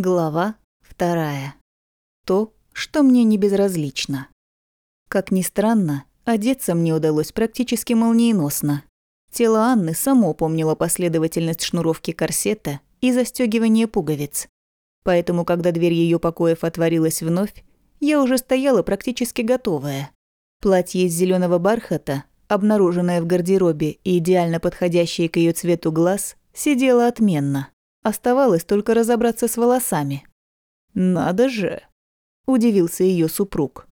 Глава вторая. То, что мне не безразлично. Как ни странно, одеться мне удалось практически молниеносно. Тело Анны само помнило последовательность шнуровки корсета и застегивания пуговиц. Поэтому, когда дверь ее покоев отворилась вновь, я уже стояла практически готовая. Платье из зеленого бархата, обнаруженное в гардеробе и идеально подходящее к ее цвету глаз, сидело отменно. Оставалось только разобраться с волосами. «Надо же!» – удивился ее супруг.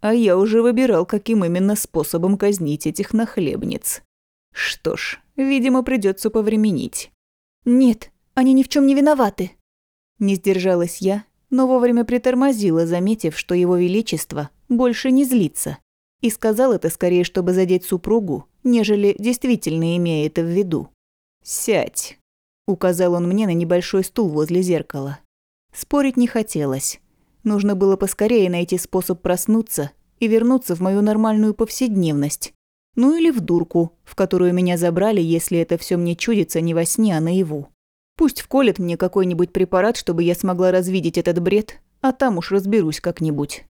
«А я уже выбирал, каким именно способом казнить этих нахлебниц. Что ж, видимо, придется повременить». «Нет, они ни в чем не виноваты». Не сдержалась я, но вовремя притормозила, заметив, что его величество больше не злится. И сказал это скорее, чтобы задеть супругу, нежели действительно имея это в виду. «Сядь». Указал он мне на небольшой стул возле зеркала. Спорить не хотелось. Нужно было поскорее найти способ проснуться и вернуться в мою нормальную повседневность. Ну или в дурку, в которую меня забрали, если это все мне чудится не во сне, а наяву. Пусть вколет мне какой-нибудь препарат, чтобы я смогла развидеть этот бред, а там уж разберусь как-нибудь.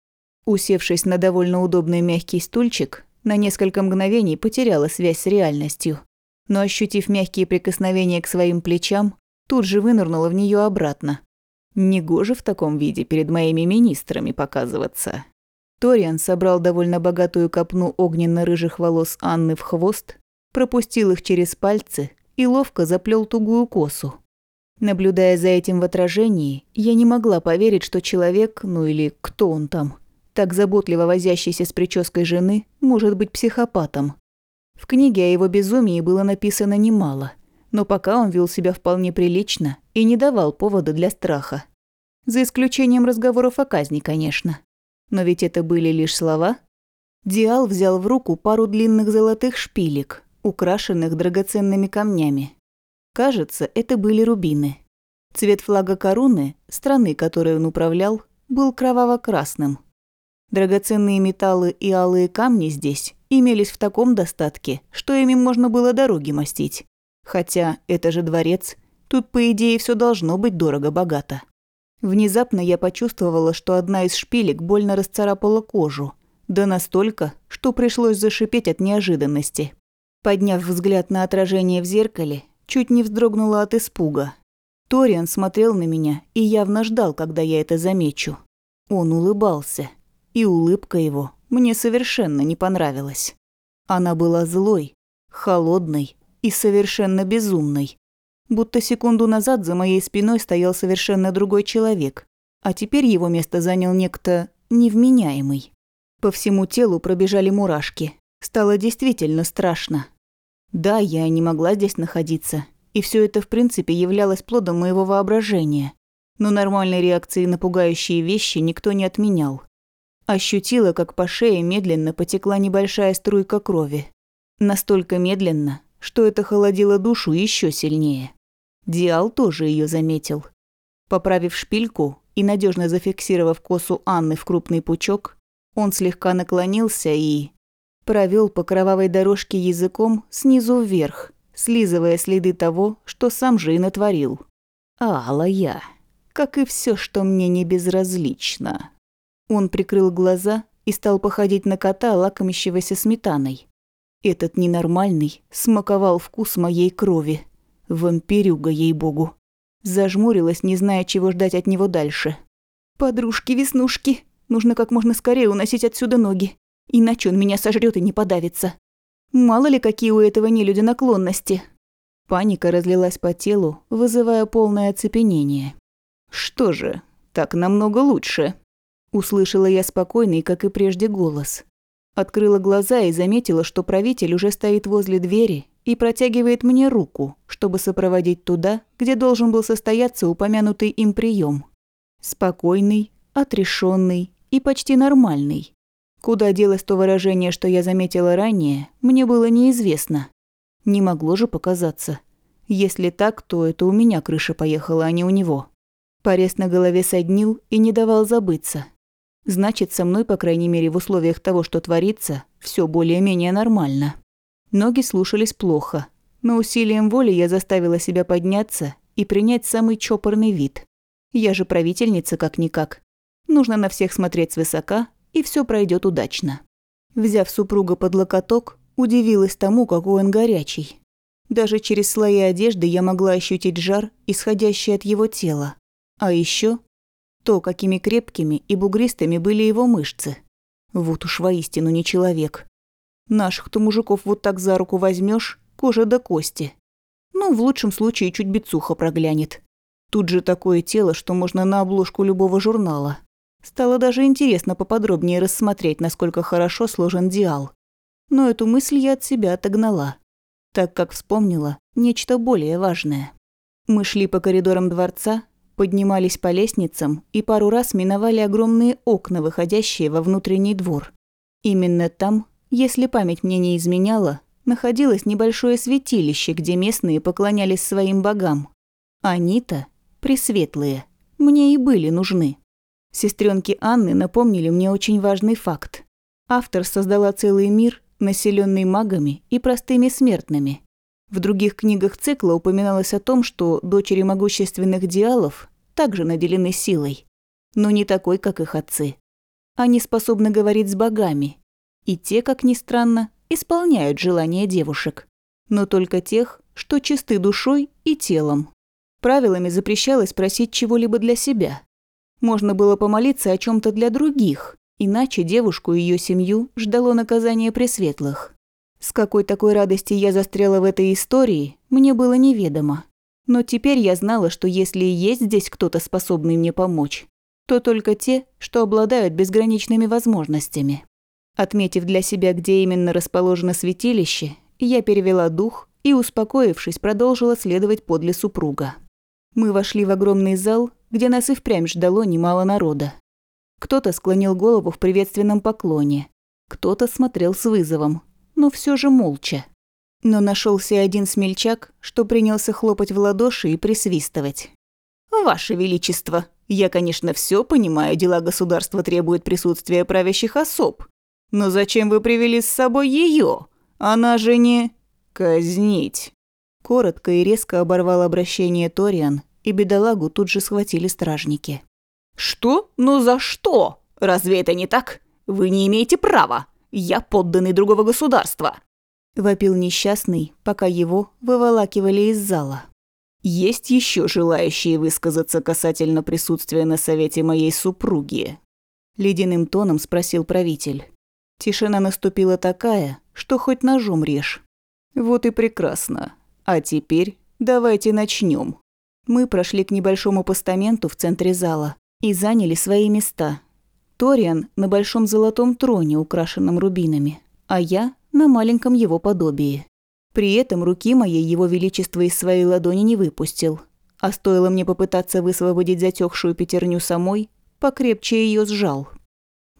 Усевшись на довольно удобный мягкий стульчик, на несколько мгновений потеряла связь с реальностью но, ощутив мягкие прикосновения к своим плечам, тут же вынырнула в нее обратно. Негоже в таком виде перед моими министрами показываться. Ториан собрал довольно богатую копну огненно-рыжих волос Анны в хвост, пропустил их через пальцы и ловко заплел тугую косу. Наблюдая за этим в отражении, я не могла поверить, что человек, ну или кто он там, так заботливо возящийся с прической жены, может быть психопатом. В книге о его безумии было написано немало, но пока он вел себя вполне прилично и не давал повода для страха. За исключением разговоров о казни, конечно. Но ведь это были лишь слова. Диал взял в руку пару длинных золотых шпилек, украшенных драгоценными камнями. Кажется, это были рубины. Цвет флага Коруны, страны, которой он управлял, был кроваво-красным. Драгоценные металлы и алые камни здесь имелись в таком достатке, что ими можно было дороги мастить. Хотя это же дворец, тут, по идее, все должно быть дорого-богато. Внезапно я почувствовала, что одна из шпилек больно расцарапала кожу, да настолько, что пришлось зашипеть от неожиданности. Подняв взгляд на отражение в зеркале, чуть не вздрогнула от испуга. Ториан смотрел на меня и явно ждал, когда я это замечу. Он улыбался, и улыбка его мне совершенно не понравилась. Она была злой, холодной и совершенно безумной. Будто секунду назад за моей спиной стоял совершенно другой человек, а теперь его место занял некто невменяемый. По всему телу пробежали мурашки. Стало действительно страшно. Да, я не могла здесь находиться, и все это в принципе являлось плодом моего воображения. Но нормальной реакции на пугающие вещи никто не отменял. Ощутила, как по шее медленно потекла небольшая струйка крови. Настолько медленно, что это холодило душу еще сильнее. Диал тоже ее заметил. Поправив шпильку и надежно зафиксировав косу Анны в крупный пучок, он слегка наклонился и... провел по кровавой дорожке языком снизу вверх, слизывая следы того, что сам же и натворил. Алла я, как и все, что мне не безразлично. Он прикрыл глаза и стал походить на кота, лакомящегося сметаной. Этот ненормальный смаковал вкус моей крови. Вампирюга, ей-богу. Зажмурилась, не зная, чего ждать от него дальше. «Подружки-веснушки, нужно как можно скорее уносить отсюда ноги, иначе он меня сожрет и не подавится. Мало ли, какие у этого нелюдя наклонности». Паника разлилась по телу, вызывая полное оцепенение. «Что же, так намного лучше», Услышала я спокойный, как и прежде, голос. Открыла глаза и заметила, что правитель уже стоит возле двери и протягивает мне руку, чтобы сопроводить туда, где должен был состояться упомянутый им прием. Спокойный, отрешенный и почти нормальный. Куда делось то выражение, что я заметила ранее, мне было неизвестно. Не могло же показаться. Если так, то это у меня крыша поехала, а не у него. Порез на голове соднил и не давал забыться. Значит, со мной, по крайней мере, в условиях того, что творится, все более-менее нормально. Ноги слушались плохо, но усилием воли я заставила себя подняться и принять самый чопорный вид. Я же правительница как-никак. Нужно на всех смотреть свысока, и все пройдет удачно. Взяв супруга под локоток, удивилась тому, какой он горячий. Даже через слои одежды я могла ощутить жар, исходящий от его тела. А еще то, какими крепкими и бугристыми были его мышцы. Вот уж воистину не человек. Наших-то мужиков вот так за руку возьмешь, кожа до кости. Ну, в лучшем случае чуть бицуха проглянет. Тут же такое тело, что можно на обложку любого журнала. Стало даже интересно поподробнее рассмотреть, насколько хорошо сложен диал. Но эту мысль я от себя отогнала, так как вспомнила нечто более важное. Мы шли по коридорам дворца, поднимались по лестницам и пару раз миновали огромные окна, выходящие во внутренний двор. Именно там, если память мне не изменяла, находилось небольшое святилище, где местные поклонялись своим богам. Они-то, пресветлые, мне и были нужны. Сестренки Анны напомнили мне очень важный факт. Автор создала целый мир, населенный магами и простыми смертными. В других книгах цикла упоминалось о том, что дочери могущественных диалов также наделены силой, но не такой, как их отцы. Они способны говорить с богами, и те, как ни странно, исполняют желания девушек, но только тех, что чисты душой и телом. Правилами запрещалось просить чего-либо для себя. Можно было помолиться о чем то для других, иначе девушку и ее семью ждало наказание пресветлых. С какой такой радости я застряла в этой истории, мне было неведомо. Но теперь я знала, что если и есть здесь кто-то способный мне помочь, то только те, что обладают безграничными возможностями. Отметив для себя, где именно расположено святилище, я перевела дух и, успокоившись, продолжила следовать подле супруга. Мы вошли в огромный зал, где нас и впрямь ждало немало народа. Кто-то склонил голову в приветственном поклоне, кто-то смотрел с вызовом, но все же молча. Но нашелся один смельчак, что принялся хлопать в ладоши и присвистывать. «Ваше Величество, я, конечно, все понимаю, дела государства требуют присутствия правящих особ. Но зачем вы привели с собой ее? Она же не... казнить. Коротко и резко оборвал обращение Ториан, и бедолагу тут же схватили стражники. «Что? Ну за что? Разве это не так? Вы не имеете права. Я подданный другого государства!» Вопил несчастный, пока его выволакивали из зала. «Есть еще желающие высказаться касательно присутствия на совете моей супруги?» Ледяным тоном спросил правитель. Тишина наступила такая, что хоть ножом режь. Вот и прекрасно. А теперь давайте начнем. Мы прошли к небольшому постаменту в центре зала и заняли свои места. Ториан на большом золотом троне, украшенном рубинами, а я на маленьком его подобии. При этом руки моей его величества из своей ладони не выпустил. А стоило мне попытаться высвободить затекшую пятерню самой, покрепче ее сжал.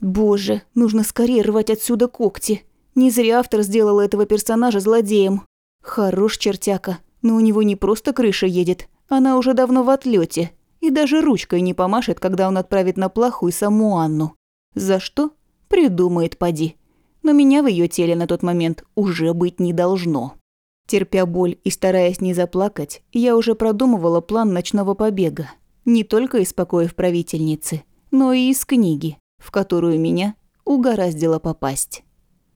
Боже, нужно скорее рвать отсюда когти. Не зря автор сделал этого персонажа злодеем. Хорош чертяка, но у него не просто крыша едет, она уже давно в отлете, и даже ручкой не помашет, когда он отправит на плаху и саму Анну. За что? Придумает поди. Но меня в ее теле на тот момент уже быть не должно. Терпя боль и стараясь не заплакать, я уже продумывала план ночного побега. Не только из покоев правительницы, но и из книги в которую меня угораздило попасть.